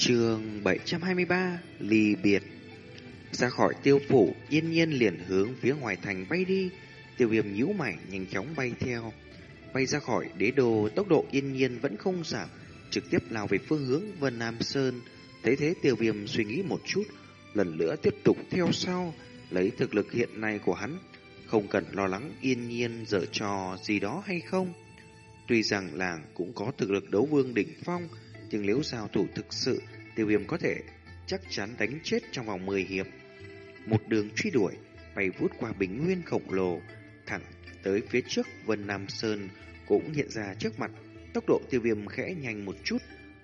Trường 723 Ly biệt. Ra khỏi tiêu phủ, Yên nhiên liền hướng phía ngoài thành bay đi. Tiêu viêm nhíu mày, nhanh chóng bay theo. Bay ra khỏi đế đồ Tốc độ yên nhiên vẫn không giảm, Trực tiếp lao về phương hướng Vân Nam Sơn. Thế thế, tiêu viêm suy nghĩ một chút, Lần nữa tiếp tục theo sau, Lấy thực lực hiện nay của hắn. Không cần lo lắng yên nhiên dở trò gì đó hay không. Tuy rằng làng cũng có thực lực đấu vương đỉnh phong nhưng nếu giao thủ thực sự, tiêu viêm có thể chắc chắn đánh chết trong vòng 10 hiệp. Một đường truy đuổi, bay vút qua bình nguyên khổng lồ, thẳng tới phía trước Vân Nam Sơn cũng hiện ra trước mặt. Tốc độ tiêu viêm khẽ nhanh một chút,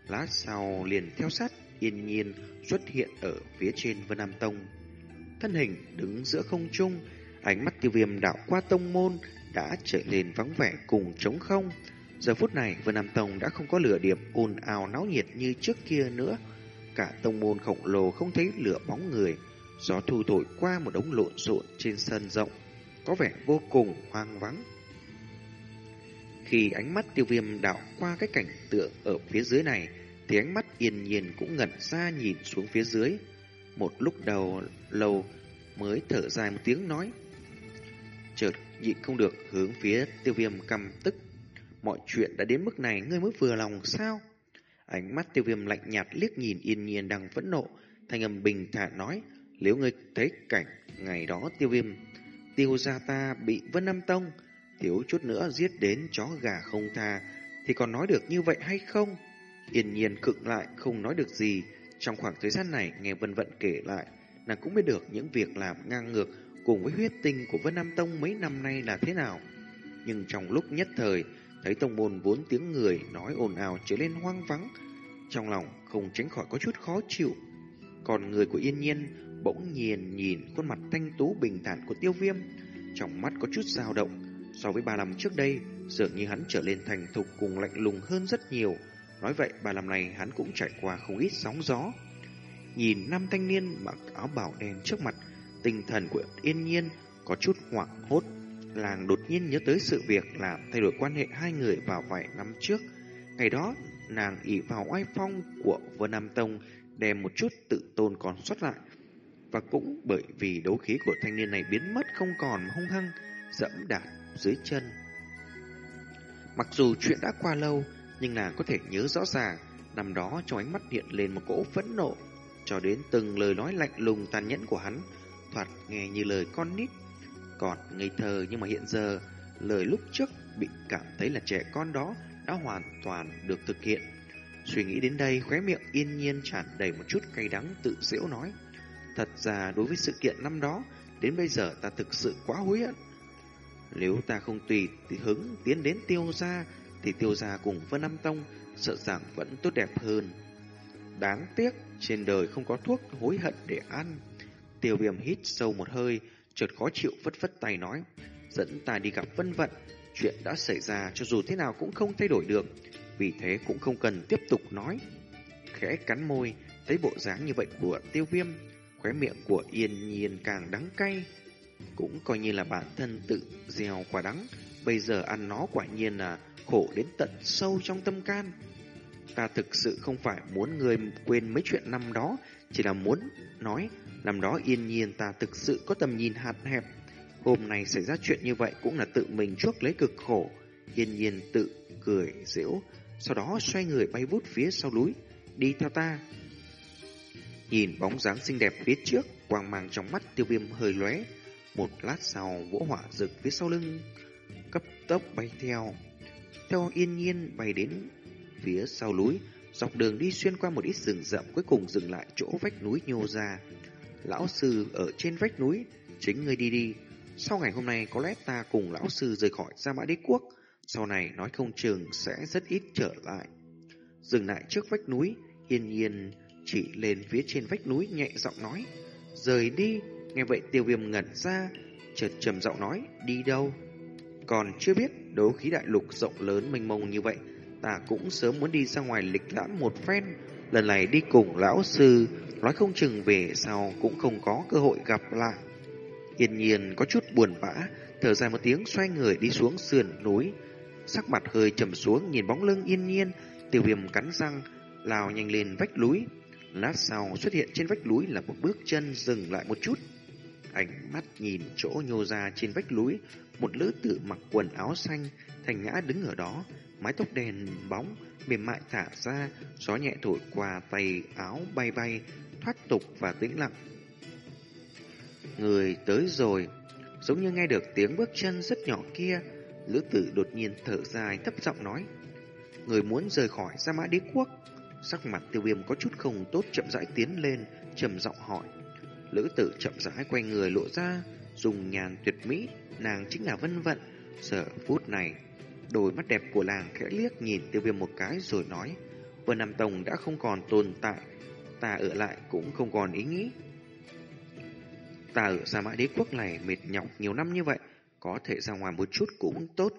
lát sau liền theo sát, yên nhiên xuất hiện ở phía trên Vân Nam Tông. Thân hình đứng giữa không trung, ánh mắt tiêu viêm đạo qua tông môn đã trở nên vắng vẻ cùng trống không. Giờ phút này, Vân Nam Tông đã không có lửa điểm ồn ào náo nhiệt như trước kia nữa. Cả tông môn khổng lồ không thấy lửa bóng người, gió thu thổi qua một đống lộn xộn trên sân rộng, có vẻ vô cùng hoang vắng. Khi ánh mắt tiêu viêm đảo qua cái cảnh tượng ở phía dưới này, thì ánh mắt yên nhiên cũng ngẩn ra nhìn xuống phía dưới. Một lúc đầu lâu mới thở dài một tiếng nói. Chợt nhịn không được hướng phía tiêu viêm căm tức Mọi chuyện đã đến mức này ngươi mới vừa lòng sao? Ánh mắt tiêu viêm lạnh nhạt liếc nhìn yên nhiên đang phẫn nộ. Thanh âm bình thản nói, nếu ngươi thấy cảnh ngày đó tiêu viêm, tiêu gia ta bị Vân Nam Tông, thiếu chút nữa giết đến chó gà không tha, thì còn nói được như vậy hay không? Yên nhiên cựng lại, không nói được gì. Trong khoảng thời gian này, nghe Vân Vận kể lại, nàng cũng biết được những việc làm ngang ngược cùng với huyết tinh của Vân Nam Tông mấy năm nay là thế nào. Nhưng trong lúc nhất thời, Thấy tông môn vốn tiếng người nói ồn ào trở lên hoang vắng, trong lòng không tránh khỏi có chút khó chịu. Còn người của yên nhiên bỗng nhiên nhìn khuôn mặt thanh tú bình thản của tiêu viêm, trong mắt có chút dao động. So với ba năm trước đây, dường như hắn trở lên thành thục cùng lạnh lùng hơn rất nhiều. Nói vậy, ba năm này hắn cũng trải qua không ít sóng gió. Nhìn năm thanh niên mặc áo bảo đen trước mặt, tinh thần của yên nhiên có chút hoảng hốt làng đột nhiên nhớ tới sự việc làm thay đổi quan hệ hai người vào vài năm trước. Ngày đó, nàng ỷ vào oai phong của Vân Nam Tông đem một chút tự tôn còn xuất lại. Và cũng bởi vì đấu khí của thanh niên này biến mất không còn hung hăng, dẫm đạp dưới chân. Mặc dù chuyện đã qua lâu, nhưng nàng có thể nhớ rõ ràng, năm đó trong ánh mắt hiện lên một cỗ phẫn nộ, cho đến từng lời nói lạnh lùng tàn nhẫn của hắn, thoạt nghe như lời con nít còn ngây thơ nhưng mà hiện giờ lời lúc trước bị cảm thấy là trẻ con đó đã hoàn toàn được thực hiện. Suy nghĩ đến đây, khóe miệng yên nhiên tràn đầy một chút cay đắng tự giễu nói. Thật ra đối với sự kiện năm đó, đến bây giờ ta thực sự quá hối hận. Nếu ta không tùy thì hứng tiến đến tiêu gia, thì tiêu gia cùng Vân Nam Tông sợ rằng vẫn tốt đẹp hơn. Đáng tiếc, trên đời không có thuốc hối hận để ăn. Tiêu viêm hít sâu một hơi, chợt khó chịu vất vất tay nói, dẫn ta đi gặp vân vận, chuyện đã xảy ra cho dù thế nào cũng không thay đổi được, vì thế cũng không cần tiếp tục nói. Khẽ cắn môi, thấy bộ dáng như vậy của tiêu viêm, khóe miệng của yên nhiên càng đắng cay, cũng coi như là bản thân tự gieo quả đắng, bây giờ ăn nó quả nhiên là khổ đến tận sâu trong tâm can. Ta thực sự không phải muốn người quên mấy chuyện năm đó, chỉ là muốn nói Năm đó yên nhiên ta thực sự có tầm nhìn hạt hẹp. Hôm nay xảy ra chuyện như vậy cũng là tự mình chuốc lấy cực khổ. Yên nhiên tự cười giễu, sau đó xoay người bay vút phía sau núi, đi theo ta. Nhìn bóng dáng xinh đẹp phía trước, quang mang trong mắt tiêu viêm hơi lóe. Một lát sau, vỗ hỏa rực phía sau lưng, cấp tốc bay theo. Theo yên nhiên bay đến phía sau núi, dọc đường đi xuyên qua một ít rừng rậm cuối cùng dừng lại chỗ vách núi nhô ra. Lão sư ở trên vách núi, chính ngươi đi đi. Sau ngày hôm nay có lẽ ta cùng lão sư rời khỏi Gia Mã Đế Quốc, sau này nói không chừng sẽ rất ít trở lại. Dừng lại trước vách núi, hiên nhiên chỉ lên phía trên vách núi nhẹ giọng nói, rời đi. Nghe vậy tiêu viêm ngẩn ra, chợt trầm giọng nói, đi đâu? Còn chưa biết đấu khí đại lục rộng lớn mênh mông như vậy, ta cũng sớm muốn đi ra ngoài lịch lãm một phen, lần này đi cùng lão sư Nói không chừng về sau cũng không có cơ hội gặp lại. Yên nhiên có chút buồn bã, thở dài một tiếng xoay người đi xuống sườn núi. Sắc mặt hơi trầm xuống nhìn bóng lưng yên nhiên, tiêu viêm cắn răng, lao nhanh lên vách núi. lát sau xuất hiện trên vách núi là một bước chân dừng lại một chút. Ánh mắt nhìn chỗ nhô ra trên vách núi, một lữ tử mặc quần áo xanh, thành ngã đứng ở đó, mái tóc đèn bóng, mềm mại thả ra, gió nhẹ thổi qua tay áo bay bay, thoát tục và tĩnh lặng. Người tới rồi, giống như nghe được tiếng bước chân rất nhỏ kia, lữ tử đột nhiên thở dài thấp giọng nói. Người muốn rời khỏi Gia Mã Đế Quốc. Sắc mặt tiêu viêm có chút không tốt chậm rãi tiến lên, trầm giọng hỏi. Lữ tử chậm rãi quay người lộ ra, dùng nhàn tuyệt mỹ, nàng chính là vân vận. Giờ phút này, đôi mắt đẹp của làng khẽ liếc nhìn tiêu viêm một cái rồi nói. Vân Nam Tông đã không còn tồn tại, ta ở lại cũng không còn ý nghĩ. Ta ở Gia Mã Đế Quốc này mệt nhọc nhiều năm như vậy, có thể ra ngoài một chút cũng tốt.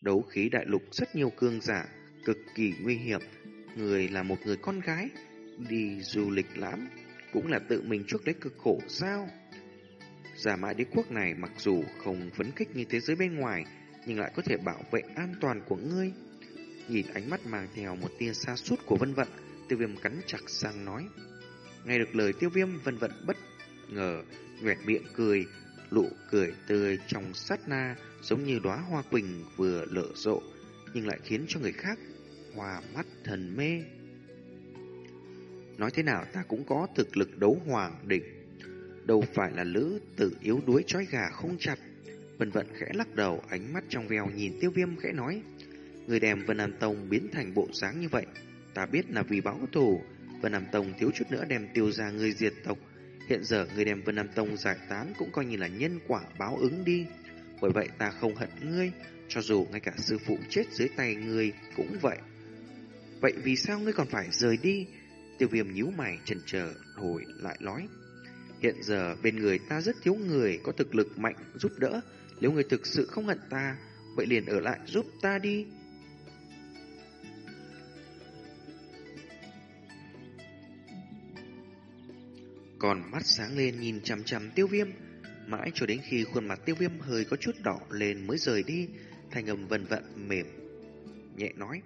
Đấu khí đại lục rất nhiều cương giả, cực kỳ nguy hiểm. Người là một người con gái, đi du lịch lãm, cũng là tự mình chuốc lấy cực khổ sao? Giả mã đế quốc này mặc dù không phấn khích như thế giới bên ngoài, nhưng lại có thể bảo vệ an toàn của ngươi. Nhìn ánh mắt mang theo một tia xa sút của vân vận, tiêu viêm cắn chặt răng nói. Nghe được lời tiêu viêm vân vận bất ngờ, nhoẹt miệng cười, lụ cười tươi trong sát na, giống như đóa hoa quỳnh vừa lở rộ, nhưng lại khiến cho người khác hòa mắt thần mê. Nói thế nào ta cũng có thực lực đấu hoàng đỉnh, đâu phải là lữ tử yếu đuối trói gà không chặt. Vân vận khẽ lắc đầu, ánh mắt trong veo nhìn tiêu viêm khẽ nói, người đem Vân An Tông biến thành bộ dáng như vậy, ta biết là vì báo thù, Vân Nam Tông thiếu chút nữa đem tiêu ra người diệt tộc, hiện giờ người đem Vân Nam Tông giải tán cũng coi như là nhân quả báo ứng đi. Bởi vậy ta không hận ngươi, cho dù ngay cả sư phụ chết dưới tay ngươi cũng vậy. Vậy vì sao ngươi còn phải rời đi? Tiêu viêm nhíu mày chần chờ hồi lại nói. Hiện giờ bên người ta rất thiếu người có thực lực mạnh giúp đỡ. Nếu người thực sự không hận ta, vậy liền ở lại giúp ta đi. Còn mắt sáng lên nhìn chằm chằm tiêu viêm, mãi cho đến khi khuôn mặt tiêu viêm hơi có chút đỏ lên mới rời đi, thành âm vần vận mềm, nhẹ nói.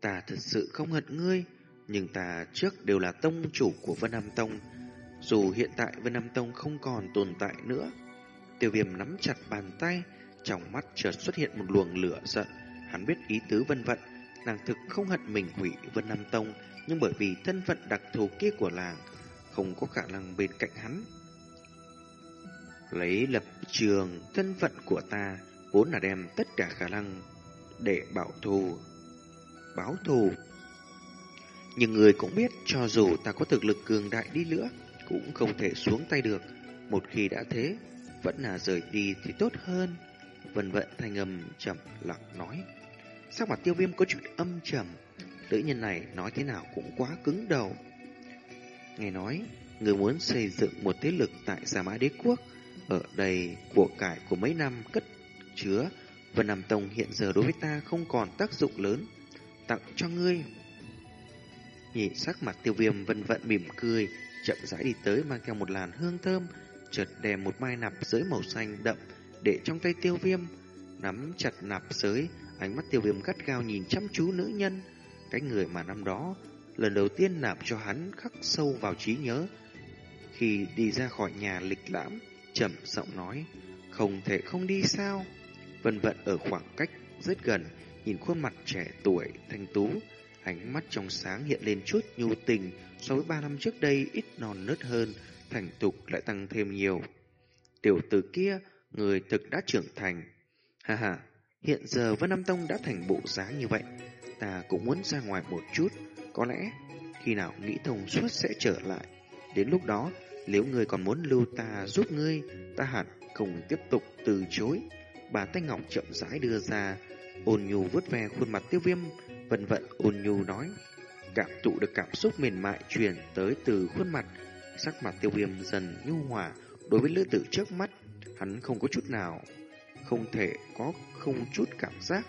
Ta thật sự không hận ngươi, nhưng ta trước đều là tông chủ của Vân Nam Tông. Dù hiện tại Vân Nam Tông không còn tồn tại nữa. Tiêu viêm nắm chặt bàn tay, trong mắt chợt xuất hiện một luồng lửa giận. Hắn biết ý tứ vân vận, nàng thực không hận mình hủy Vân Nam Tông, nhưng bởi vì thân phận đặc thù kia của làng, không có khả năng bên cạnh hắn. Lấy lập trường thân phận của ta, vốn là đem tất cả khả năng để bảo thù báo thù. Nhưng người cũng biết cho dù ta có thực lực cường đại đi nữa, cũng không thể xuống tay được. Một khi đã thế, vẫn là rời đi thì tốt hơn. Vân vận thanh âm trầm lặng nói. Sắc mặt tiêu viêm có chút âm trầm, nữ nhân này nói thế nào cũng quá cứng đầu. Nghe nói, người muốn xây dựng một thế lực tại Gia Mã Đế Quốc, ở đây của cải của mấy năm cất chứa, Vân Nam Tông hiện giờ đối với ta không còn tác dụng lớn. Tặng cho ngươi. Nhìn sắc mặt tiêu viêm vân vận mỉm cười, chậm rãi đi tới mang theo một làn hương thơm, chợt đè một mai nạp giới màu xanh đậm để trong tay tiêu viêm, nắm chặt nạp giới, ánh mắt tiêu viêm gắt gao nhìn chăm chú nữ nhân, cái người mà năm đó lần đầu tiên nạp cho hắn khắc sâu vào trí nhớ. Khi đi ra khỏi nhà lịch lãm, chậm giọng nói, không thể không đi sao? Vân vận ở khoảng cách rất gần, nhìn khuôn mặt trẻ tuổi, thanh tú, ánh mắt trong sáng hiện lên chút nhu tình so với ba năm trước đây ít non nớt hơn, thành tục lại tăng thêm nhiều. Tiểu tử kia, người thực đã trưởng thành. Ha ha, hiện giờ Vân Nam Tông đã thành bộ dáng như vậy, ta cũng muốn ra ngoài một chút, có lẽ khi nào nghĩ thông suốt sẽ trở lại. Đến lúc đó, nếu người còn muốn lưu ta giúp ngươi, ta hẳn không tiếp tục từ chối. Bà tay ngọc chậm rãi đưa ra, Ôn nhu vuốt ve khuôn mặt tiêu viêm, vân vận ôn nhu nói. Cảm thụ được cảm xúc mềm mại truyền tới từ khuôn mặt, sắc mặt tiêu viêm dần nhu hòa đối với lữ tử trước mắt. Hắn không có chút nào, không thể có không chút cảm giác.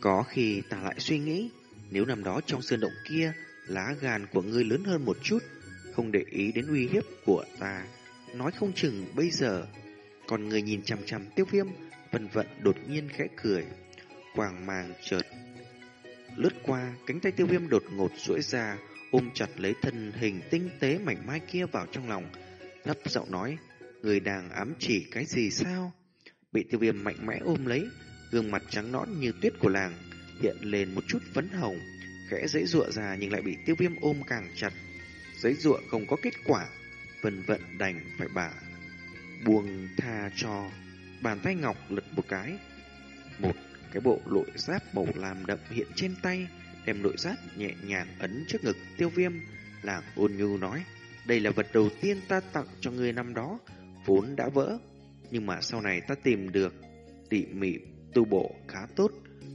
Có khi ta lại suy nghĩ, nếu năm đó trong sơn động kia, lá gan của ngươi lớn hơn một chút, không để ý đến uy hiếp của ta, nói không chừng bây giờ, còn người nhìn chằm chằm tiêu viêm, Vân vận đột nhiên khẽ cười, quàng màng chợt lướt qua, cánh tay tiêu viêm đột ngột duỗi ra, ôm chặt lấy thân hình tinh tế mảnh mai kia vào trong lòng, thấp giọng nói, người đang ám chỉ cái gì sao? Bị tiêu viêm mạnh mẽ ôm lấy, gương mặt trắng nõn như tuyết của làng, hiện lên một chút phấn hồng, khẽ dãy dụa ra nhưng lại bị tiêu viêm ôm càng chặt. Dãy dụa không có kết quả, vân vận đành phải bả buông tha cho bàn tay ngọc lật một cái. Một cái bộ lội giáp màu lam đậm hiện trên tay, đem lội giáp nhẹ nhàng ấn trước ngực tiêu viêm, là ôn nhu nói, đây là vật đầu tiên ta tặng cho người năm đó, vốn đã vỡ, nhưng mà sau này ta tìm được tỉ mỉ tu bộ khá tốt,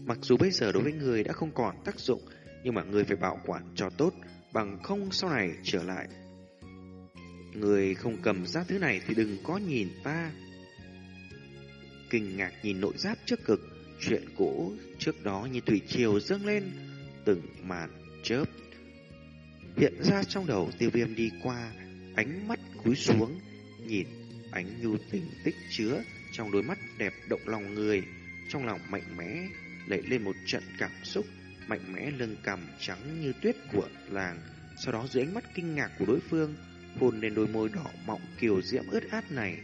mặc dù bây giờ đối với người đã không còn tác dụng, nhưng mà người phải bảo quản cho tốt, bằng không sau này trở lại. Người không cầm ra thứ này thì đừng có nhìn ta. Kinh ngạc nhìn nội giáp trước cực, chuyện cũ trước đó như thủy triều dâng lên, từng màn chớp. Hiện ra trong đầu tiêu viêm đi qua, ánh mắt cúi xuống, nhìn ánh nhu tình tích chứa trong đôi mắt đẹp động lòng người, trong lòng mạnh mẽ, lệ lên một trận cảm xúc, mạnh mẽ lưng cằm trắng như tuyết của làng. Sau đó dưới ánh mắt kinh ngạc của đối phương, hôn lên đôi môi đỏ mọng kiều diễm ướt át này,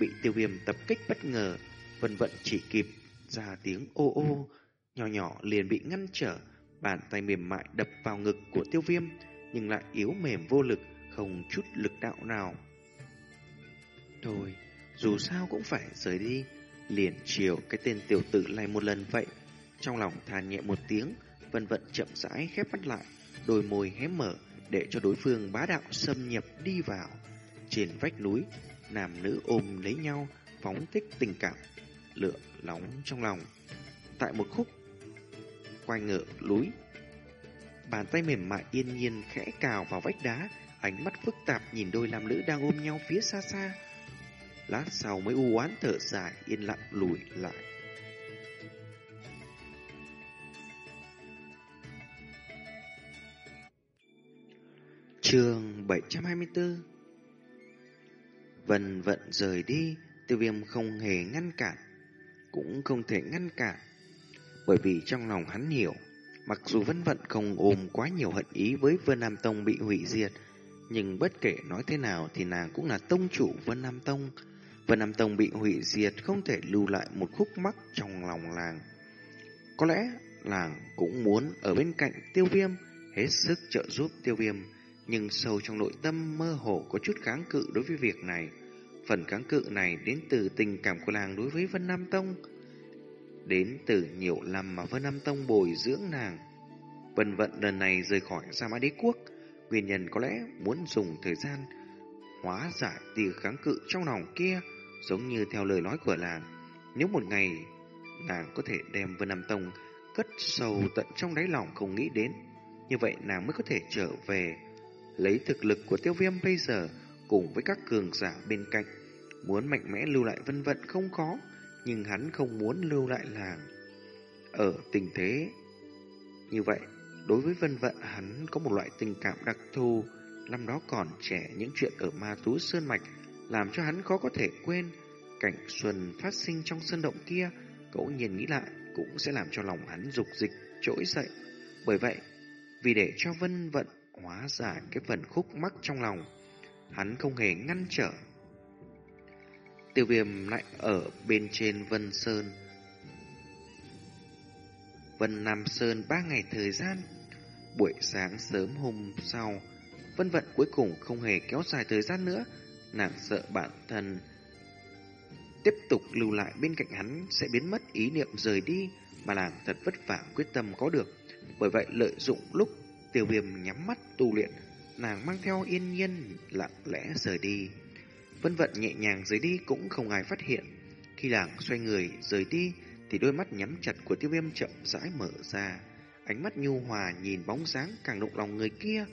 bị tiêu viêm tập kích bất ngờ, vân vận chỉ kịp ra tiếng ô ô, nhỏ nhỏ liền bị ngăn trở, bàn tay mềm mại đập vào ngực của tiêu viêm, nhưng lại yếu mềm vô lực, không chút lực đạo nào. Thôi, dù sao cũng phải rời đi, liền chiều cái tên tiểu tử này một lần vậy. Trong lòng than nhẹ một tiếng, vân vận chậm rãi khép mắt lại, đôi môi hé mở để cho đối phương bá đạo xâm nhập đi vào. Trên vách núi, nam nữ ôm lấy nhau, phóng thích tình cảm, lửa nóng trong lòng. Tại một khúc quanh ngựa núi, bàn tay mềm mại yên nhiên khẽ cào vào vách đá, ánh mắt phức tạp nhìn đôi nam nữ đang ôm nhau phía xa xa. Lát sau mới u oán thở dài yên lặng lùi lại. Trường 724 Vân vận rời đi, tiêu viêm không hề ngăn cản, cũng không thể ngăn cản. Bởi vì trong lòng hắn hiểu, mặc dù vân vận không ôm quá nhiều hận ý với Vân Nam Tông bị hủy diệt, nhưng bất kể nói thế nào thì nàng cũng là tông chủ Vân Nam Tông. Vân Nam Tông bị hủy diệt không thể lưu lại một khúc mắc trong lòng làng. Có lẽ làng cũng muốn ở bên cạnh tiêu viêm, hết sức trợ giúp tiêu viêm nhưng sâu trong nội tâm mơ hồ có chút kháng cự đối với việc này. Phần kháng cự này đến từ tình cảm của nàng đối với Vân Nam Tông, đến từ nhiều năm mà Vân Nam Tông bồi dưỡng nàng. Vân vận lần này rời khỏi Sa Mã Đế Quốc, nguyên nhân có lẽ muốn dùng thời gian hóa giải tia kháng cự trong lòng kia, giống như theo lời nói của nàng Nếu một ngày nàng có thể đem Vân Nam Tông cất sâu tận trong đáy lòng không nghĩ đến, như vậy nàng mới có thể trở về Lấy thực lực của tiêu viêm bây giờ cùng với các cường giả bên cạnh, muốn mạnh mẽ lưu lại vân vận không khó, nhưng hắn không muốn lưu lại làng. Ở tình thế như vậy, đối với vân vận hắn có một loại tình cảm đặc thù, năm đó còn trẻ những chuyện ở ma tú sơn mạch làm cho hắn khó có thể quên. Cảnh xuân phát sinh trong sân động kia, cậu nhìn nghĩ lại cũng sẽ làm cho lòng hắn dục dịch trỗi dậy. Bởi vậy, vì để cho vân vận hóa giải cái phần khúc mắc trong lòng. Hắn không hề ngăn trở. Tiêu viêm lại ở bên trên Vân Sơn. Vân Nam Sơn ba ngày thời gian. Buổi sáng sớm hôm sau, Vân Vận cuối cùng không hề kéo dài thời gian nữa. Nàng sợ bản thân tiếp tục lưu lại bên cạnh hắn sẽ biến mất ý niệm rời đi mà nàng thật vất vả quyết tâm có được. Bởi vậy lợi dụng lúc Tiêu viêm nhắm mắt tu luyện, nàng mang theo yên nhiên lặng lẽ rời đi. Vân vận nhẹ nhàng rời đi cũng không ai phát hiện. Khi nàng xoay người rời đi thì đôi mắt nhắm chặt của tiêu viêm chậm rãi mở ra. Ánh mắt nhu hòa nhìn bóng dáng càng động lòng người kia,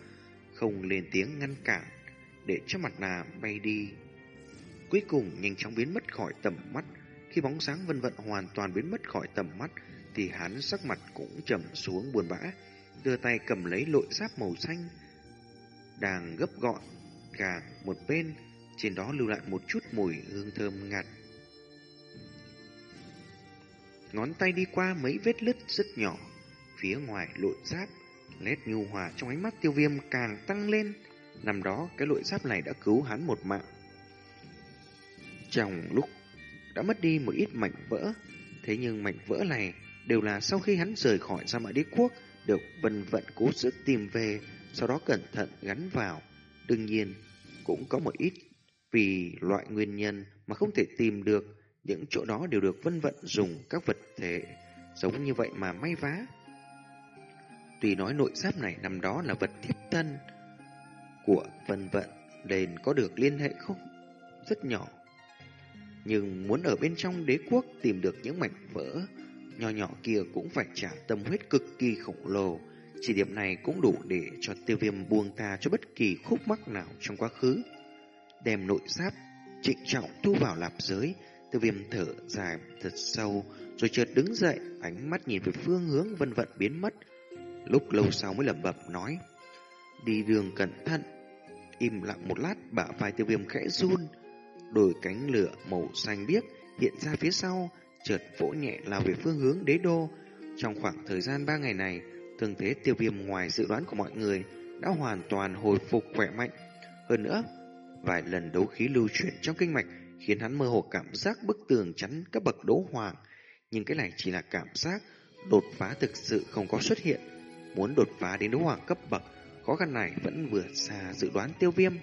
không lên tiếng ngăn cản, để cho mặt nàng bay đi. Cuối cùng nhanh chóng biến mất khỏi tầm mắt. Khi bóng sáng vân vận hoàn toàn biến mất khỏi tầm mắt, thì hắn sắc mặt cũng trầm xuống buồn bã, đưa tay cầm lấy lội giáp màu xanh, đang gấp gọn gà một bên, trên đó lưu lại một chút mùi hương thơm ngạt. Ngón tay đi qua mấy vết lứt rất nhỏ, phía ngoài lội giáp, nét nhu hòa trong ánh mắt tiêu viêm càng tăng lên. Năm đó, cái lội giáp này đã cứu hắn một mạng. Trong lúc đã mất đi một ít mảnh vỡ, thế nhưng mảnh vỡ này đều là sau khi hắn rời khỏi ra Mã Đế Quốc, được vân vận cố sức tìm về, sau đó cẩn thận gắn vào. Đương nhiên, cũng có một ít vì loại nguyên nhân mà không thể tìm được, những chỗ đó đều được vân vận dùng các vật thể giống như vậy mà may vá. Tuy nói nội giáp này nằm đó là vật thiếp thân của vân vận, nên có được liên hệ không? Rất nhỏ. Nhưng muốn ở bên trong đế quốc tìm được những mảnh vỡ nho nhỏ kia cũng phải trả tâm huyết cực kỳ khổng lồ. Chỉ điểm này cũng đủ để cho tiêu viêm buông tha cho bất kỳ khúc mắc nào trong quá khứ. Đem nội giáp, trịnh trọng thu vào lạp giới, tiêu viêm thở dài thật sâu, rồi chợt đứng dậy, ánh mắt nhìn về phương hướng vân vận biến mất. Lúc lâu sau mới lẩm bẩm nói, đi đường cẩn thận. Im lặng một lát, bả vai tiêu viêm khẽ run, đôi cánh lửa màu xanh biếc hiện ra phía sau, chợt vỗ nhẹ lao về phương hướng đế đô. Trong khoảng thời gian ba ngày này, thương thế tiêu viêm ngoài dự đoán của mọi người đã hoàn toàn hồi phục khỏe mạnh. Hơn nữa, vài lần đấu khí lưu chuyển trong kinh mạch khiến hắn mơ hồ cảm giác bức tường chắn các bậc đấu hoàng. Nhưng cái này chỉ là cảm giác, đột phá thực sự không có xuất hiện. Muốn đột phá đến đấu hoàng cấp bậc, khó khăn này vẫn vượt xa dự đoán tiêu viêm.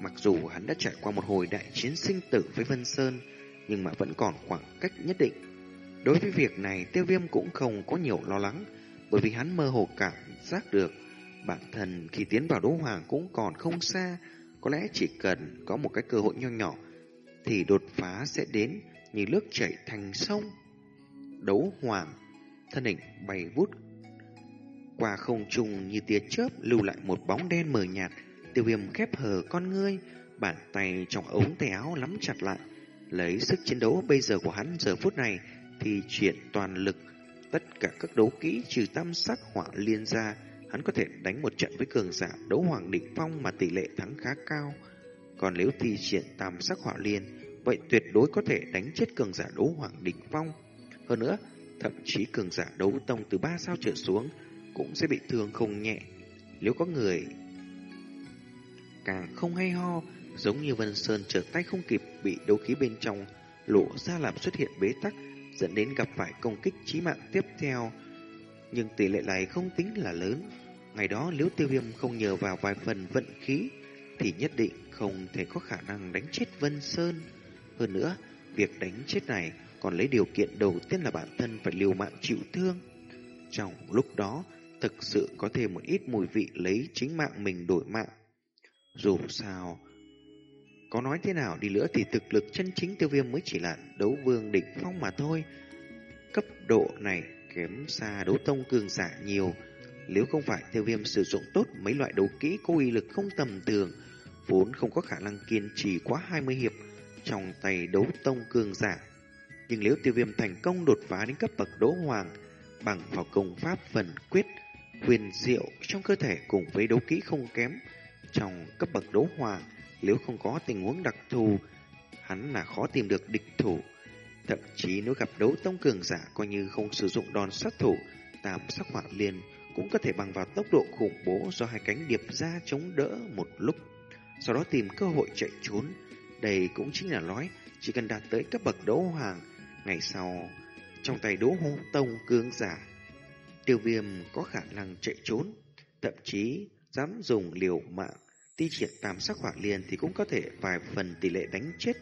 Mặc dù hắn đã trải qua một hồi đại chiến sinh tử với Vân Sơn, nhưng mà vẫn còn khoảng cách nhất định. Đối với việc này, tiêu viêm cũng không có nhiều lo lắng, bởi vì hắn mơ hồ cảm giác được bản thân khi tiến vào đấu hoàng cũng còn không xa, có lẽ chỉ cần có một cái cơ hội nho nhỏ thì đột phá sẽ đến như nước chảy thành sông. Đấu hoàng, thân hình bay vút qua không trung như tia chớp lưu lại một bóng đen mờ nhạt, tiêu viêm khép hờ con ngươi, bàn tay trong ống tay áo nắm chặt lại, Lấy sức chiến đấu bây giờ của hắn giờ phút này thì chuyện toàn lực. Tất cả các đấu kỹ trừ tam sắc hỏa liên ra, hắn có thể đánh một trận với cường giả đấu hoàng đỉnh phong mà tỷ lệ thắng khá cao. Còn nếu thi triển tam sắc hỏa liên, vậy tuyệt đối có thể đánh chết cường giả đấu hoàng đỉnh phong. Hơn nữa, thậm chí cường giả đấu tông từ ba sao trở xuống cũng sẽ bị thương không nhẹ. Nếu có người càng không hay ho, Giống như Vân Sơn trở tay không kịp bị đấu khí bên trong lộ ra làm xuất hiện bế tắc, dẫn đến gặp phải công kích chí mạng tiếp theo. Nhưng tỷ lệ này không tính là lớn. Ngày đó nếu tiêu viêm không nhờ vào vài phần vận khí, thì nhất định không thể có khả năng đánh chết Vân Sơn. Hơn nữa, việc đánh chết này còn lấy điều kiện đầu tiên là bản thân phải liều mạng chịu thương. Trong lúc đó, thực sự có thêm một ít mùi vị lấy chính mạng mình đổi mạng. Dù sao, có nói thế nào đi nữa thì thực lực chân chính tiêu viêm mới chỉ là đấu vương đỉnh phong mà thôi. Cấp độ này kém xa đấu tông cường giả nhiều. Nếu không phải tiêu viêm sử dụng tốt mấy loại đấu kỹ có uy lực không tầm thường, vốn không có khả năng kiên trì quá 20 hiệp trong tay đấu tông cường giả. Nhưng nếu tiêu viêm thành công đột phá đến cấp bậc đấu hoàng bằng vào công pháp phần quyết, huyền diệu trong cơ thể cùng với đấu kỹ không kém trong cấp bậc đấu hoàng, nếu không có tình huống đặc thù, hắn là khó tìm được địch thủ. Thậm chí nếu gặp đấu tông cường giả coi như không sử dụng đòn sát thủ, tam sắc hỏa liền cũng có thể bằng vào tốc độ khủng bố do hai cánh điệp ra chống đỡ một lúc. Sau đó tìm cơ hội chạy trốn. Đây cũng chính là nói, chỉ cần đạt tới cấp bậc đấu hoàng, ngày sau, trong tay đấu hô tông cường giả, tiêu viêm có khả năng chạy trốn, thậm chí dám dùng liều mạng Ti triển tam sắc hỏa liền thì cũng có thể vài phần tỷ lệ đánh chết,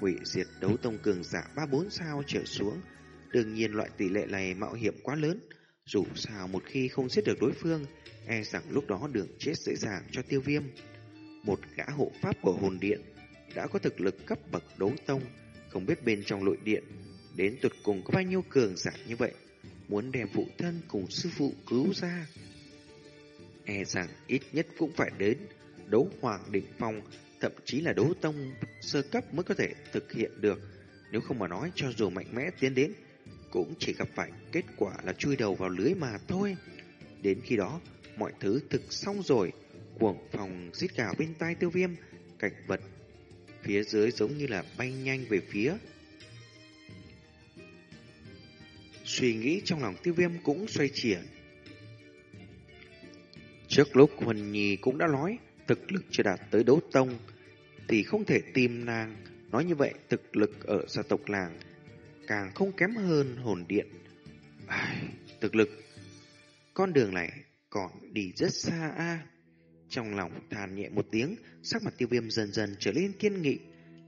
hủy diệt đấu tông cường giả ba bốn sao trở xuống. Đương nhiên loại tỷ lệ này mạo hiểm quá lớn, dù sao một khi không giết được đối phương, e rằng lúc đó đường chết dễ dàng cho tiêu viêm. Một gã hộ pháp của hồn điện đã có thực lực cấp bậc đấu tông, không biết bên trong nội điện đến tuyệt cùng có bao nhiêu cường giả như vậy, muốn đem phụ thân cùng sư phụ cứu ra. E rằng ít nhất cũng phải đến đấu hoàng đỉnh phong, thậm chí là đấu tông sơ cấp mới có thể thực hiện được. Nếu không mà nói cho dù mạnh mẽ tiến đến, cũng chỉ gặp phải kết quả là chui đầu vào lưới mà thôi. Đến khi đó, mọi thứ thực xong rồi, cuồng phòng giết gào bên tai tiêu viêm, cảnh vật phía dưới giống như là bay nhanh về phía. Suy nghĩ trong lòng tiêu viêm cũng xoay chuyển, Trước lúc Huân Nhi cũng đã nói, thực lực chưa đạt tới đấu tông, thì không thể tìm nàng. Nói như vậy, thực lực ở gia tộc làng càng không kém hơn hồn điện. Ai, thực lực, con đường này còn đi rất xa a. Trong lòng than nhẹ một tiếng, sắc mặt tiêu viêm dần dần trở lên kiên nghị.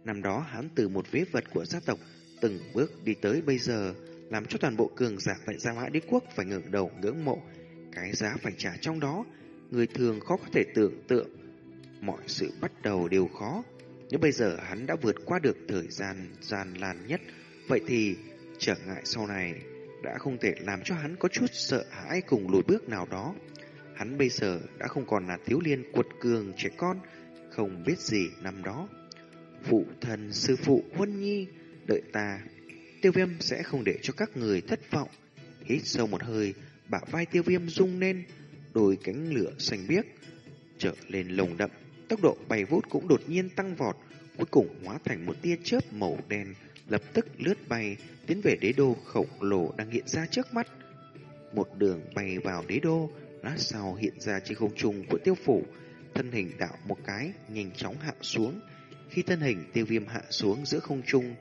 Năm đó hắn từ một vế vật của gia tộc, từng bước đi tới bây giờ, làm cho toàn bộ cường giả tại Gia Mã Đế Quốc phải ngẩng đầu ngưỡng mộ. Cái giá phải trả trong đó, người thường khó có thể tưởng tượng. Mọi sự bắt đầu đều khó, nhưng bây giờ hắn đã vượt qua được thời gian gian lan nhất, vậy thì trở ngại sau này đã không thể làm cho hắn có chút sợ hãi cùng lùi bước nào đó. Hắn bây giờ đã không còn là thiếu liên quật cường trẻ con, không biết gì năm đó. Phụ thần sư phụ huân nhi, đợi ta. Tiêu viêm sẽ không để cho các người thất vọng. Hít sâu một hơi, bả vai tiêu viêm rung lên, đôi cánh lửa xanh biếc, trở lên lồng đậm. Tốc độ bay vút cũng đột nhiên tăng vọt, cuối cùng hóa thành một tia chớp màu đen, lập tức lướt bay, tiến về đế đô khổng lồ đang hiện ra trước mắt. Một đường bay vào đế đô, lát sau hiện ra trên không trung của tiêu phủ, thân hình đạo một cái, nhanh chóng hạ xuống. Khi thân hình tiêu viêm hạ xuống giữa không trung,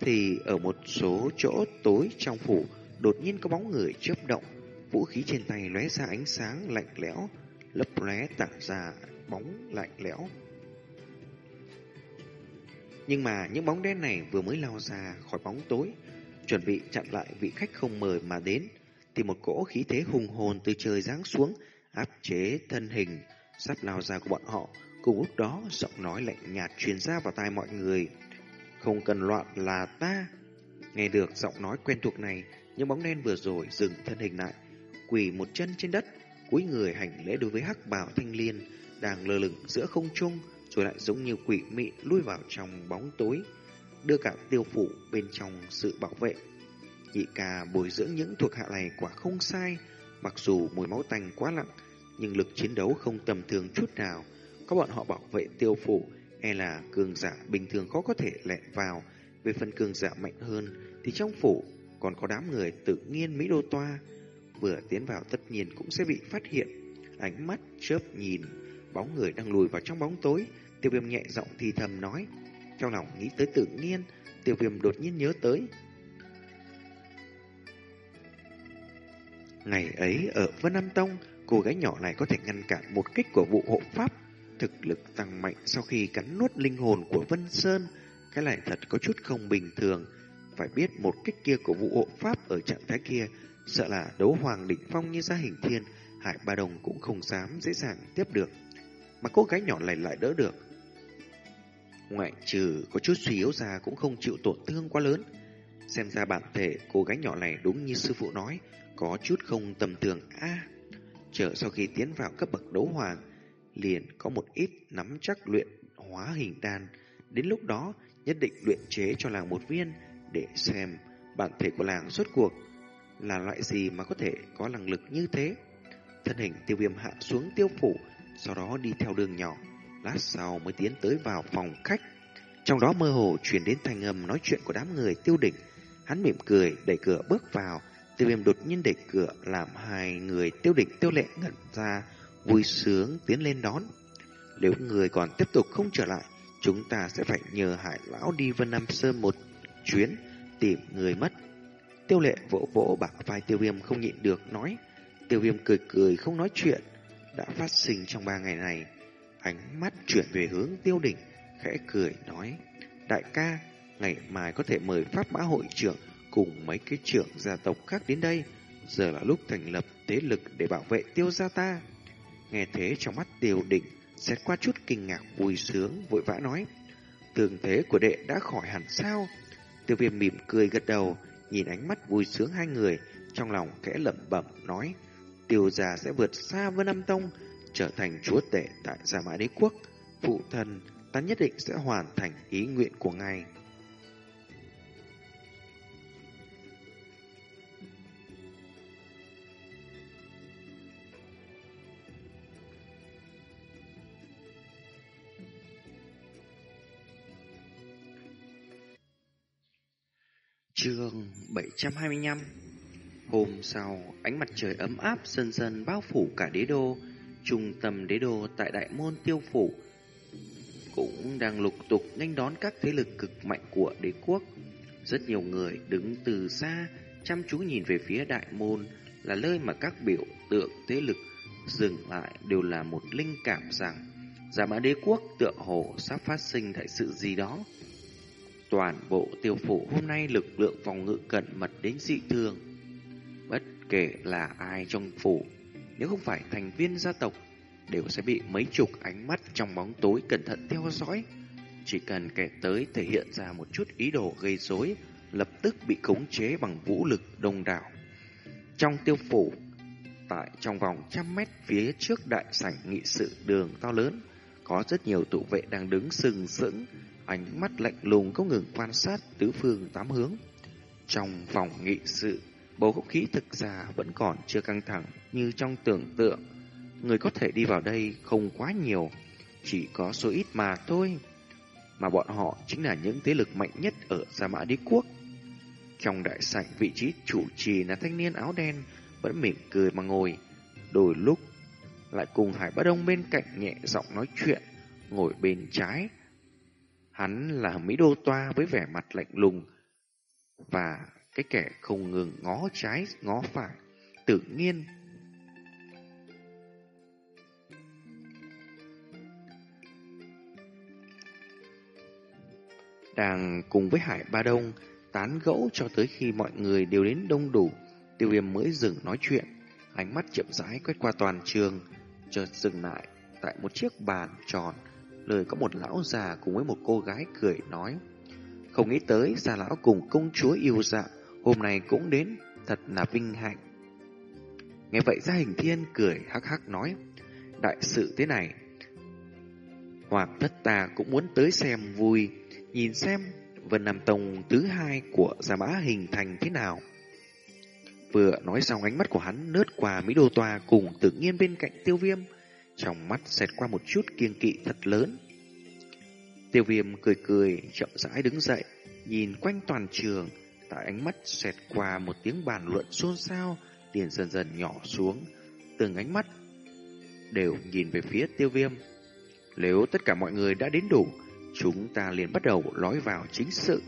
thì ở một số chỗ tối trong phủ đột nhiên có bóng người chớp động, vũ khí trên tay lóe ra ánh sáng lạnh lẽo, lấp lóe tạo ra bóng lạnh lẽo. Nhưng mà những bóng đen này vừa mới lao ra khỏi bóng tối, chuẩn bị chặn lại vị khách không mời mà đến, thì một cỗ khí thế hùng hồn từ trời giáng xuống, áp chế thân hình sắp lao ra của bọn họ. Cùng lúc đó, giọng nói lạnh nhạt truyền ra vào tai mọi người. Không cần loạn là ta. Nghe được giọng nói quen thuộc này, những bóng đen vừa rồi dừng thân hình lại, quỳ một chân trên đất, cúi người hành lễ đối với hắc bảo thanh liên đang lơ lửng giữa không trung, rồi lại giống như quỷ mị lui vào trong bóng tối, đưa cả tiêu phủ bên trong sự bảo vệ. Nhị ca bồi dưỡng những thuộc hạ này quả không sai, mặc dù mùi máu tanh quá nặng, nhưng lực chiến đấu không tầm thường chút nào. Có bọn họ bảo vệ tiêu phủ, e là cường giả bình thường khó có thể lẹn vào. Về phần cường giả mạnh hơn, thì trong phủ còn có đám người tự nhiên Mỹ Đô Toa. Vừa tiến vào tất nhiên cũng sẽ bị phát hiện. Ánh mắt chớp nhìn, bóng người đang lùi vào trong bóng tối. Tiêu viêm nhẹ giọng thì thầm nói. Trong lòng nghĩ tới tự nhiên, tiêu viêm đột nhiên nhớ tới. Ngày ấy ở Vân Nam Tông, cô gái nhỏ này có thể ngăn cản một kích của vụ hộ pháp. Thực lực tăng mạnh sau khi cắn nuốt linh hồn của Vân Sơn. Cái này thật có chút không bình thường. Phải biết một kích kia của vụ hộ pháp ở trạng thái kia, sợ là đấu hoàng đỉnh phong như gia hình thiên, Hải Ba Đồng cũng không dám dễ dàng tiếp được. Mà cô gái nhỏ này lại đỡ được. Ngoại trừ có chút suy yếu ra cũng không chịu tổn thương quá lớn. Xem ra bản thể cô gái nhỏ này đúng như sư phụ nói, có chút không tầm thường a. chờ sau khi tiến vào cấp bậc đấu hoàng, liền có một ít nắm chắc luyện hóa hình đan. Đến lúc đó, nhất định luyện chế cho làng một viên để xem bản thể của làng suốt cuộc là loại gì mà có thể có năng lực như thế. Thân hình tiêu viêm hạ xuống tiêu phủ, sau đó đi theo đường nhỏ, lát sau mới tiến tới vào phòng khách. Trong đó mơ hồ truyền đến thanh âm nói chuyện của đám người tiêu đỉnh. Hắn mỉm cười, đẩy cửa bước vào. Tiêu viêm đột nhiên đẩy cửa làm hai người tiêu đỉnh tiêu lệ ngẩn ra, vui sướng tiến lên đón. Nếu người còn tiếp tục không trở lại, chúng ta sẽ phải nhờ hải lão đi Vân Nam Sơn một chuyến tìm người mất. Tiêu lệ vỗ vỗ bả vai tiêu viêm không nhịn được nói. Tiêu viêm cười cười không nói chuyện. Đã phát sinh trong ba ngày này. Ánh mắt chuyển về hướng tiêu đỉnh, khẽ cười nói. Đại ca, ngày mai có thể mời Pháp Mã hội trưởng cùng mấy cái trưởng gia tộc khác đến đây. Giờ là lúc thành lập tế lực để bảo vệ tiêu gia ta. Nghe thế trong mắt tiêu đỉnh, xét qua chút kinh ngạc vui sướng, vội vã nói. Tường thế của đệ đã khỏi hẳn sao? Tiêu viêm mỉm cười gật đầu, nhìn ánh mắt vui sướng hai người, trong lòng kẽ lẩm bẩm nói, tiêu gia sẽ vượt xa Vân Nam Tông, trở thành chúa tể tại Gia Mã Đế Quốc. Phụ thần ta nhất định sẽ hoàn thành ý nguyện của ngài. Chương 725 Hôm sau, ánh mặt trời ấm áp dần dần bao phủ cả đế đô. trung tâm đế đô tại đại môn tiêu phủ cũng đang lục tục nhanh đón các thế lực cực mạnh của đế quốc. Rất nhiều người đứng từ xa chăm chú nhìn về phía đại môn là nơi mà các biểu tượng thế lực dừng lại đều là một linh cảm rằng Giả mã đế quốc tựa hồ sắp phát sinh đại sự gì đó. Toàn bộ tiêu phủ hôm nay lực lượng phòng ngự cẩn mật đến dị thường. Kể là ai trong phủ, nếu không phải thành viên gia tộc, đều sẽ bị mấy chục ánh mắt trong bóng tối cẩn thận theo dõi. Chỉ cần kẻ tới thể hiện ra một chút ý đồ gây rối, lập tức bị khống chế bằng vũ lực đông đảo. Trong tiêu phủ, tại trong vòng trăm mét phía trước đại sảnh nghị sự đường to lớn, có rất nhiều tụ vệ đang đứng sừng sững, ánh mắt lạnh lùng không ngừng quan sát tứ phương tám hướng. Trong phòng nghị sự, bầu không khí thực ra vẫn còn chưa căng thẳng như trong tưởng tượng. Người có thể đi vào đây không quá nhiều, chỉ có số ít mà thôi. Mà bọn họ chính là những thế lực mạnh nhất ở Gia Mã Đế Quốc. Trong đại sảnh vị trí chủ trì là thanh niên áo đen vẫn mỉm cười mà ngồi. Đôi lúc lại cùng Hải Bá Đông bên cạnh nhẹ giọng nói chuyện, ngồi bên trái. Hắn là Mỹ Đô Toa với vẻ mặt lạnh lùng và cái kẻ không ngừng ngó trái ngó phải, tự nhiên. Đang cùng với Hải Ba Đông tán gẫu cho tới khi mọi người đều đến đông đủ, tiêu viêm mới dừng nói chuyện, ánh mắt chậm rãi quét qua toàn trường, chợt dừng lại tại một chiếc bàn tròn, lời có một lão già cùng với một cô gái cười nói. Không nghĩ tới già lão cùng công chúa yêu dạ, hôm nay cũng đến, thật là vinh hạnh. Nghe vậy gia hình thiên cười hắc hắc nói, đại sự thế này, Hoàng thất ta cũng muốn tới xem vui, nhìn xem Vân Nam Tông thứ hai của Gia Mã hình thành thế nào. Vừa nói xong ánh mắt của hắn lướt qua Mỹ Đô Tòa cùng tự nhiên bên cạnh tiêu viêm, trong mắt xẹt qua một chút kiêng kỵ thật lớn. Tiêu viêm cười cười, chậm rãi đứng dậy, nhìn quanh toàn trường, tại ánh mắt xẹt qua một tiếng bàn luận xôn xao, liền dần dần nhỏ xuống, từng ánh mắt đều nhìn về phía tiêu viêm. Nếu tất cả mọi người đã đến đủ, chúng ta liền bắt đầu nói vào chính sự.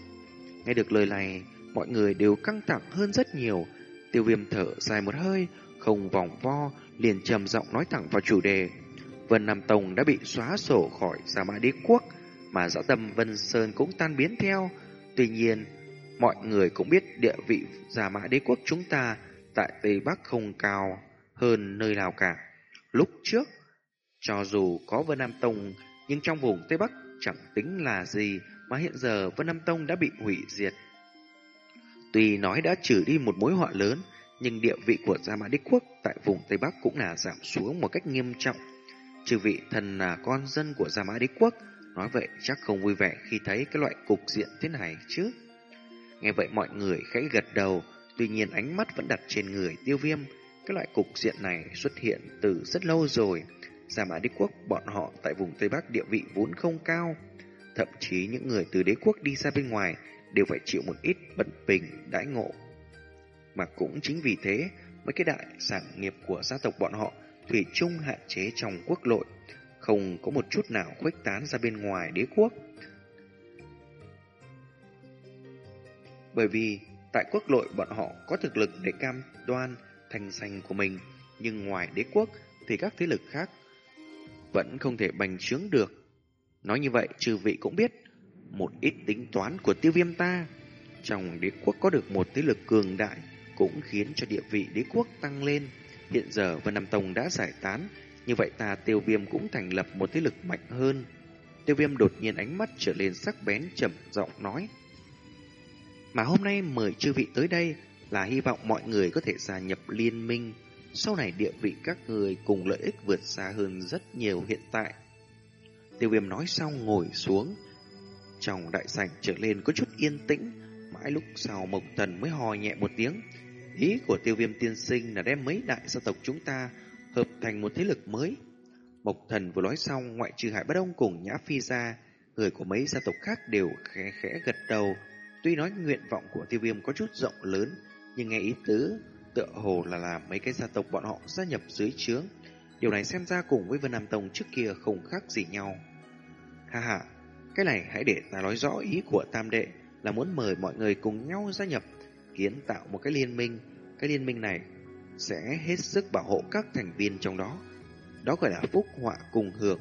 Nghe được lời này, mọi người đều căng thẳng hơn rất nhiều, Tiêu viêm thở dài một hơi, không vòng vo, liền trầm giọng nói thẳng vào chủ đề. Vân Nam Tông đã bị xóa sổ khỏi Gia Mã Đế Quốc, mà dã tâm Vân Sơn cũng tan biến theo. Tuy nhiên, mọi người cũng biết địa vị Gia Mã Đế Quốc chúng ta tại Tây Bắc không cao hơn nơi nào cả. Lúc trước, cho dù có Vân Nam Tông, nhưng trong vùng Tây Bắc chẳng tính là gì mà hiện giờ Vân Nam Tông đã bị hủy diệt. Tuy nói đã trừ đi một mối họa lớn, nhưng địa vị của Gia Mã Đế Quốc tại vùng Tây Bắc cũng là giảm xuống một cách nghiêm trọng. Trừ vị thần là con dân của Gia Mã Đế Quốc, nói vậy chắc không vui vẻ khi thấy cái loại cục diện thế này chứ. Nghe vậy mọi người khẽ gật đầu, tuy nhiên ánh mắt vẫn đặt trên người tiêu viêm. Cái loại cục diện này xuất hiện từ rất lâu rồi. Gia Mã Đế Quốc bọn họ tại vùng Tây Bắc địa vị vốn không cao. Thậm chí những người từ đế quốc đi ra bên ngoài đều phải chịu một ít bận bình đãi ngộ. Mà cũng chính vì thế, mấy cái đại sản nghiệp của gia tộc bọn họ thủy chung hạn chế trong quốc nội, không có một chút nào khuếch tán ra bên ngoài đế quốc. Bởi vì tại quốc nội bọn họ có thực lực để cam đoan thành danh của mình, nhưng ngoài đế quốc thì các thế lực khác vẫn không thể bành trướng được. Nói như vậy, trừ vị cũng biết, một ít tính toán của tiêu viêm ta. Trong đế quốc có được một thế lực cường đại cũng khiến cho địa vị đế quốc tăng lên. Hiện giờ Vân Nam Tông đã giải tán, như vậy ta tiêu viêm cũng thành lập một thế lực mạnh hơn. Tiêu viêm đột nhiên ánh mắt trở lên sắc bén trầm giọng nói. Mà hôm nay mời chư vị tới đây là hy vọng mọi người có thể gia nhập liên minh. Sau này địa vị các người cùng lợi ích vượt xa hơn rất nhiều hiện tại. Tiêu viêm nói xong ngồi xuống, trong đại sảnh trở lên có chút yên tĩnh, mãi lúc sau Mộc Thần mới hò nhẹ một tiếng. Ý của tiêu viêm tiên sinh là đem mấy đại gia tộc chúng ta hợp thành một thế lực mới. Mộc Thần vừa nói xong, ngoại trừ Hải Bất Đông cùng Nhã Phi ra, người của mấy gia tộc khác đều khẽ khẽ gật đầu. Tuy nói nguyện vọng của tiêu viêm có chút rộng lớn, nhưng nghe ý tứ tựa hồ là làm mấy cái gia tộc bọn họ gia nhập dưới trướng. Điều này xem ra cùng với Vân Nam Tông trước kia không khác gì nhau. Ha ha, cái này hãy để ta nói rõ ý của Tam Đệ là muốn mời mọi người cùng nhau gia nhập, kiến tạo một cái liên minh. Cái liên minh này sẽ hết sức bảo hộ các thành viên trong đó. Đó gọi là phúc họa cùng hưởng.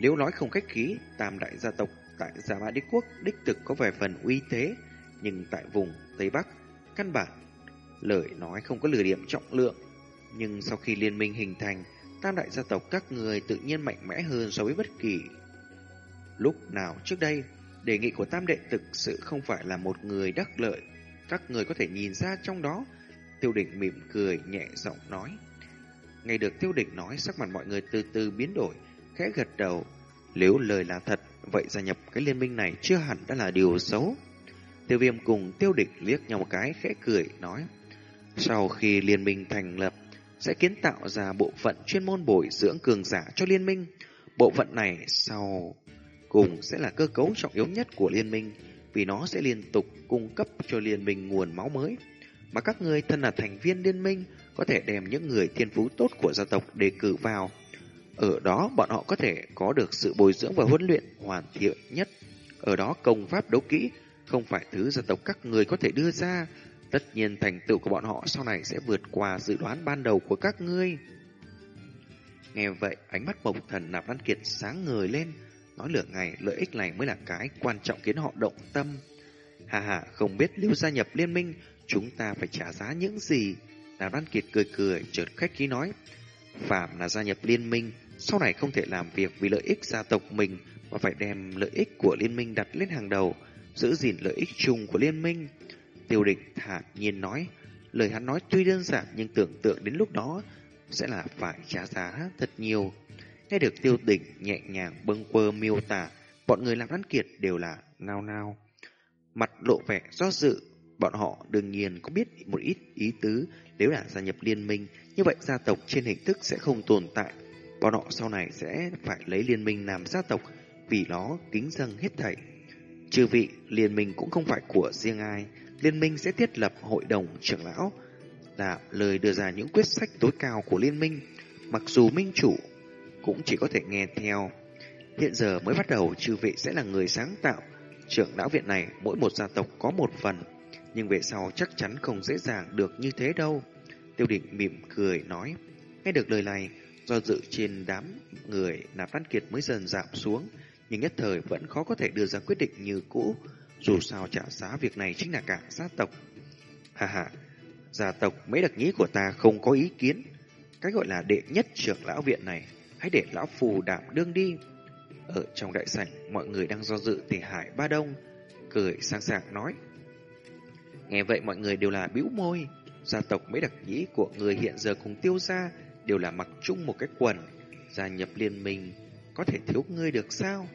Nếu nói không khách khí, Tam Đại gia tộc tại Gia Mã Đế Quốc đích thực có vài phần uy thế, nhưng tại vùng Tây Bắc, căn bản, lời nói không có lừa điểm trọng lượng. Nhưng sau khi liên minh hình thành, Tam Đại gia tộc các người tự nhiên mạnh mẽ hơn so với bất kỳ lúc nào trước đây. Đề nghị của Tam Đệ thực sự không phải là một người đắc lợi. Các người có thể nhìn ra trong đó. Tiêu đỉnh mỉm cười nhẹ giọng nói. Ngay được tiêu đỉnh nói sắc mặt mọi người từ từ biến đổi, khẽ gật đầu. Nếu lời là thật, vậy gia nhập cái liên minh này chưa hẳn đã là điều xấu. Tiêu viêm cùng tiêu địch liếc nhau một cái khẽ cười nói. Sau khi liên minh thành lập, sẽ kiến tạo ra bộ phận chuyên môn bồi dưỡng cường giả cho liên minh. Bộ phận này sau cùng sẽ là cơ cấu trọng yếu nhất của liên minh, vì nó sẽ liên tục cung cấp cho liên minh nguồn máu mới. Mà các người thân là thành viên liên minh có thể đem những người thiên phú tốt của gia tộc đề cử vào. Ở đó bọn họ có thể có được sự bồi dưỡng và huấn luyện hoàn thiện nhất. Ở đó công pháp đấu kỹ không phải thứ gia tộc các người có thể đưa ra. Tất nhiên thành tựu của bọn họ sau này sẽ vượt qua dự đoán ban đầu của các ngươi. Nghe vậy, ánh mắt mộc thần nạp văn kiệt sáng ngời lên. Nói lửa ngày, lợi ích này mới là cái quan trọng khiến họ động tâm. Hà hà, không biết nếu gia nhập liên minh, chúng ta phải trả giá những gì? Nạp văn kiệt cười cười, chợt khách khí nói. Phạm là gia nhập liên minh, sau này không thể làm việc vì lợi ích gia tộc mình, mà phải đem lợi ích của liên minh đặt lên hàng đầu, giữ gìn lợi ích chung của liên minh. Tiêu địch thản nhiên nói, lời hắn nói tuy đơn giản nhưng tưởng tượng đến lúc đó sẽ là phải trả giá thật nhiều. Nghe được tiêu đỉnh nhẹ nhàng bâng quơ miêu tả, bọn người làm đan kiệt đều là nao nao. Mặt lộ vẻ do dự, bọn họ đương nhiên có biết một ít ý tứ nếu là gia nhập liên minh, như vậy gia tộc trên hình thức sẽ không tồn tại. Bọn họ sau này sẽ phải lấy liên minh làm gia tộc vì nó kính dâng hết thảy. Trừ vị, liên minh cũng không phải của riêng ai, liên minh sẽ thiết lập hội đồng trưởng lão, là lời đưa ra những quyết sách tối cao của liên minh, mặc dù minh chủ cũng chỉ có thể nghe theo. Hiện giờ mới bắt đầu chư vị sẽ là người sáng tạo, trưởng lão viện này mỗi một gia tộc có một phần, nhưng về sau chắc chắn không dễ dàng được như thế đâu. Tiêu định mỉm cười nói, nghe được lời này, do dự trên đám người nạp văn kiệt mới dần giảm xuống, nhưng nhất thời vẫn khó có thể đưa ra quyết định như cũ, dù sao trả giá việc này chính là cả gia tộc. Hà hà, gia tộc mấy đặc nhĩ của ta không có ý kiến. Cái gọi là đệ nhất trưởng lão viện này, hãy để lão phù đảm đương đi. Ở trong đại sảnh, mọi người đang do dự thì Hải Ba Đông, cười sang sảng nói. Nghe vậy mọi người đều là bĩu môi, gia tộc mấy đặc nhĩ của người hiện giờ cùng tiêu gia đều là mặc chung một cái quần, gia nhập liên minh, có thể thiếu ngươi được sao?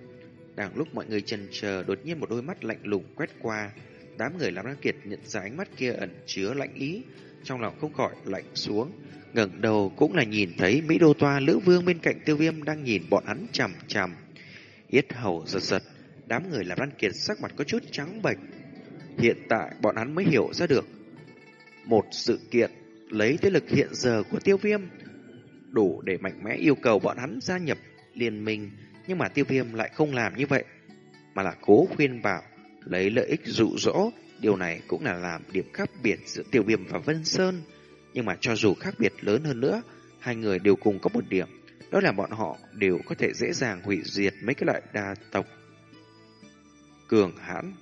Đang lúc mọi người chần chờ, đột nhiên một đôi mắt lạnh lùng quét qua. Đám người làm đăng kiệt nhận ra ánh mắt kia ẩn chứa lạnh ý, trong lòng không khỏi lạnh xuống. ngẩng đầu cũng là nhìn thấy Mỹ Đô Toa Lữ Vương bên cạnh tiêu viêm đang nhìn bọn hắn chằm chằm. Yết hầu giật giật, đám người làm đăng kiệt sắc mặt có chút trắng bệch. Hiện tại bọn hắn mới hiểu ra được một sự kiện lấy thế lực hiện giờ của tiêu viêm đủ để mạnh mẽ yêu cầu bọn hắn gia nhập liên minh nhưng mà tiêu viêm lại không làm như vậy, mà là cố khuyên bảo, lấy lợi ích dụ dỗ. Điều này cũng là làm điểm khác biệt giữa tiêu viêm và Vân Sơn. Nhưng mà cho dù khác biệt lớn hơn nữa, hai người đều cùng có một điểm, đó là bọn họ đều có thể dễ dàng hủy diệt mấy cái loại đa tộc cường hãn.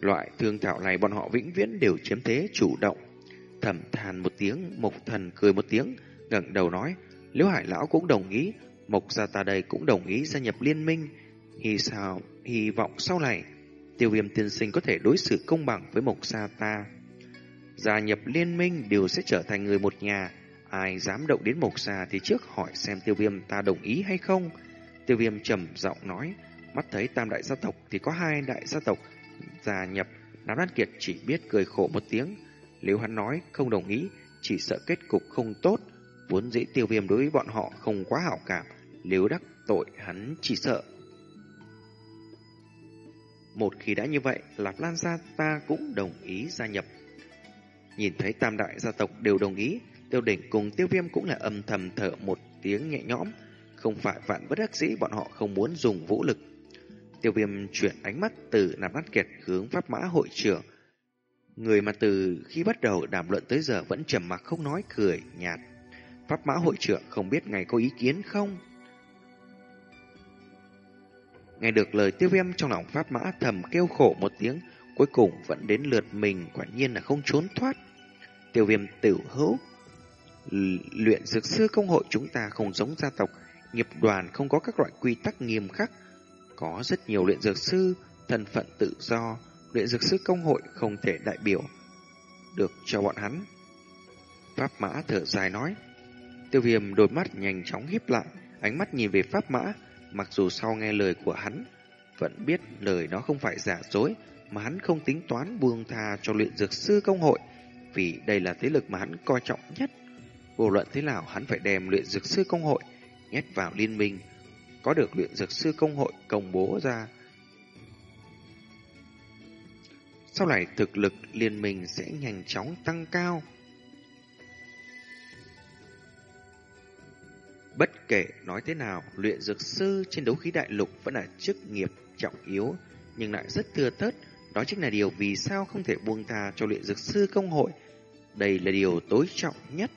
Loại thương thảo này bọn họ vĩnh viễn đều chiếm thế chủ động. Thầm than một tiếng, mộc thần cười một tiếng, ngẩng đầu nói, nếu hải lão cũng đồng ý, Mộc gia ta đây cũng đồng ý gia nhập liên minh. Hy sao, hy vọng sau này, tiêu viêm tiên sinh có thể đối xử công bằng với Mộc gia ta. Gia nhập liên minh đều sẽ trở thành người một nhà. Ai dám động đến Mộc gia thì trước hỏi xem tiêu viêm ta đồng ý hay không. Tiêu viêm trầm giọng nói, mắt thấy tam đại gia tộc thì có hai đại gia tộc gia nhập. Đám Đan Kiệt chỉ biết cười khổ một tiếng. Nếu hắn nói không đồng ý, chỉ sợ kết cục không tốt. Vốn dĩ tiêu viêm đối với bọn họ không quá hảo cảm, nếu đắc tội hắn chỉ sợ. Một khi đã như vậy, Lạp Lan gia ta cũng đồng ý gia nhập. Nhìn thấy tam đại gia tộc đều đồng ý, Tiêu đỉnh cùng tiêu viêm cũng là âm thầm thở một tiếng nhẹ nhõm. Không phải vạn bất đắc dĩ bọn họ không muốn dùng vũ lực. Tiêu viêm chuyển ánh mắt từ nạp mắt kẹt hướng pháp mã hội trưởng. Người mà từ khi bắt đầu đàm luận tới giờ vẫn trầm mặc không nói cười nhạt. Pháp mã hội trưởng không biết ngài có ý kiến không? Nghe được lời tiêu viêm trong lòng pháp mã thầm kêu khổ một tiếng, cuối cùng vẫn đến lượt mình quả nhiên là không trốn thoát. Tiêu viêm tử hữu Luyện dược sư công hội chúng ta không giống gia tộc, nghiệp đoàn không có các loại quy tắc nghiêm khắc. Có rất nhiều luyện dược sư, thân phận tự do, luyện dược sư công hội không thể đại biểu được cho bọn hắn. Pháp mã thở dài nói. Tiêu viêm đôi mắt nhanh chóng hiếp lại, ánh mắt nhìn về pháp mã, mặc dù sau nghe lời của hắn, vẫn biết lời đó không phải giả dối, mà hắn không tính toán buông tha cho luyện dược sư công hội, vì đây là thế lực mà hắn coi trọng nhất. Vô luận thế nào hắn phải đem luyện dược sư công hội nhét vào liên minh, có được luyện dược sư công hội công bố ra. Sau này thực lực liên minh sẽ nhanh chóng tăng cao. Bất kể nói thế nào, luyện dược sư trên đấu khí đại lục vẫn là chức nghiệp trọng yếu, nhưng lại rất thưa thớt. Đó chính là điều vì sao không thể buông tha cho luyện dược sư công hội. Đây là điều tối trọng nhất.